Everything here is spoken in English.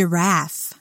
giraffe.